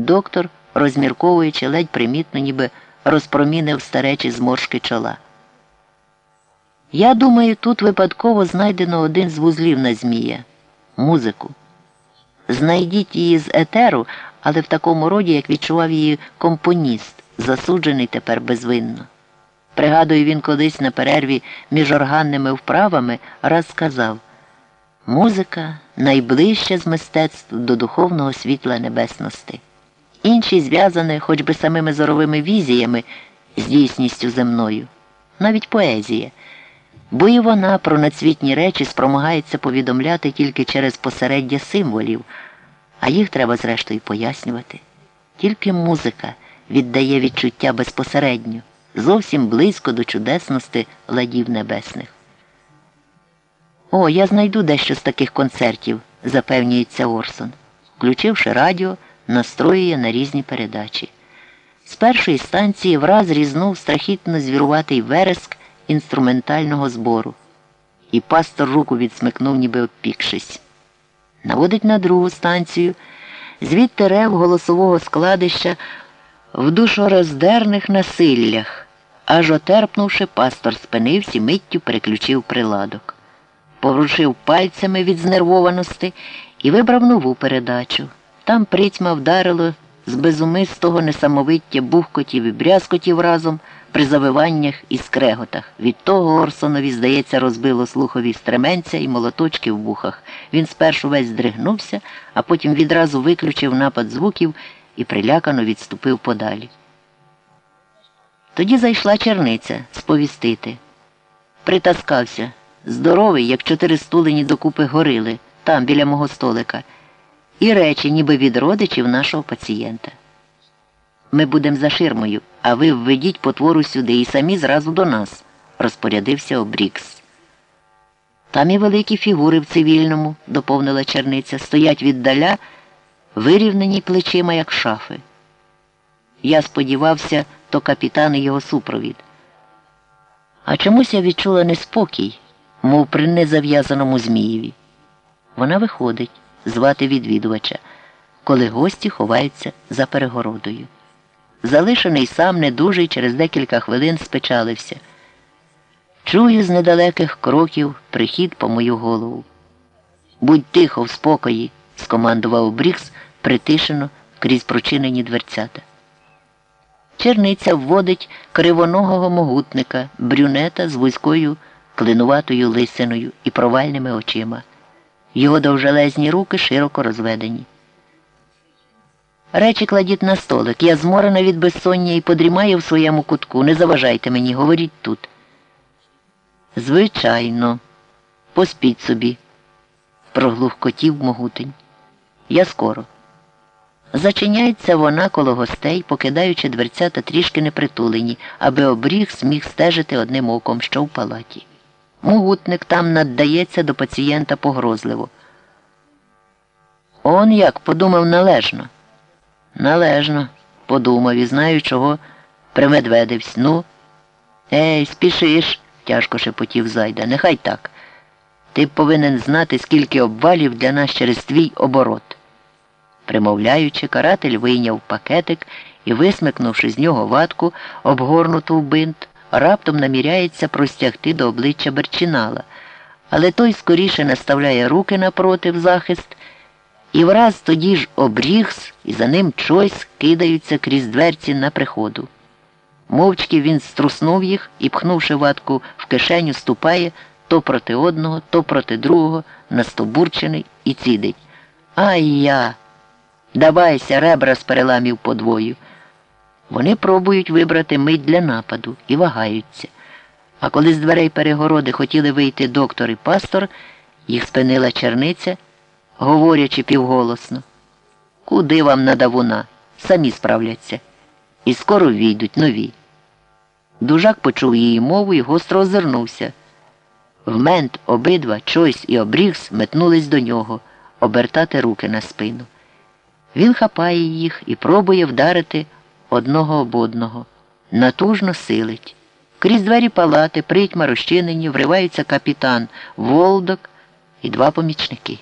Доктор, розмірковуючи, ледь примітно, ніби розпромінив старечі зморшки чола. Я думаю, тут випадково знайдено один з вузлів на Змія музику. Знайдіть її з етеру, але в такому роді, як відчував її компоніст, засуджений тепер безвинно. Пригадую, він колись на перерві між органними вправами раз сказав музика найближче з мистецтв до духовного світла небесності. Інші зв'язані хоч би самими зоровими візіями з дійсністю земною, навіть поезія, бо і вона про надсвітні речі спромагається повідомляти тільки через посереддя символів, а їх треба зрештою пояснювати. Тільки музика віддає відчуття безпосередньо, зовсім близько до чудесності ладів небесних. О, я знайду дещо з таких концертів, запевнюється Орсон. Включивши радіо, настроює на різні передачі. З першої станції враз різнув страхітно звіруватий вереск інструментального збору. І пастор руку відсмикнув, ніби обпікшись. Наводить на другу станцію, звідти рев голосового складища в душороздерних насиллях, аж отерпнувши, пастор спинився і миттю переключив приладок. Поворушив пальцями від знервованості і вибрав нову передачу. Там притьма вдарило з безумистого несамовиття бухкотів і брязкотів разом при завиваннях і скреготах. Від того Орсонові, здається, розбило слухові стременця і молоточки в вухах. Він спершу весь здригнувся, а потім відразу виключив напад звуків і прилякано відступив подалі. Тоді зайшла черниця сповістити. Притаскався. Здоровий, як чотири стулені докупи горили, там, біля мого столика, і речі, ніби від родичів нашого пацієнта. Ми будемо за ширмою, а ви введіть потвору сюди і самі зразу до нас, розпорядився Обрікс. Там і великі фігури в цивільному, доповнила черниця, стоять віддаля, вирівнені плечима, як шафи. Я сподівався, то капітан і його супровід. А чомусь я відчула неспокій, мов при незав'язаному Змієві. Вона виходить звати відвідувача, коли гості ховаються за перегородою. Залишений сам недужий через декілька хвилин спечалився. Чую з недалеких кроків прихід по мою голову. Будь тихо, в спокої, скомандував Брікс притишено крізь прочинені дверцята. Черниця вводить кривоногого могутника, брюнета з вузькою клинуватою лисиною і провальними очима. Його довжелезні руки широко розведені. Речі кладіть на столик. Я зморена від безсоння і подрімаю в своєму кутку. Не заважайте мені, говоріть тут. Звичайно, поспіть собі, проглухкотів могутень. Я скоро. Зачиняється вона коло гостей, покидаючи дверцята трішки непритулені, аби обріг зміг стежити одним оком, що в палаті. Могутник там наддається до пацієнта погрозливо. Он як подумав належно. Належно, подумав і знаю, чого примедведивсь. Ну, ей, спішиш, тяжко шепотів зайда. Нехай так. Ти повинен знати, скільки обвалів для нас через твій оборот. Примовляючи, каратель вийняв пакетик і, висмикнувши з нього ватку, обгорнуту в бинт, раптом наміряється простягти до обличчя Берчинала, але той скоріше наставляє руки напротив захист, і враз тоді ж обрігс, і за ним чойсь кидаються крізь дверці на приходу. Мовчки він струснув їх і, пхнувши ватку в кишеню, ступає то проти одного, то проти другого, настобурчений і цідить. Ай я! Давайся, ребра з переламів подвою. Вони пробують вибрати мить для нападу і вагаються. А коли з дверей перегороди хотіли вийти доктор і пастор, їх спинила черниця, говорячи півголосно. Куди вам надавуна? Самі справляться. І скоро війдуть нові. Дужак почув її мову і гостро озирнувся. В мент обидва Чойс і Обрігс метнулись до нього, обертати руки на спину. Він хапає їх і пробує вдарити одного об одного, натужно силить. Крізь двері палати, притьма розчинені, вриваються капітан Волдок і два помічники.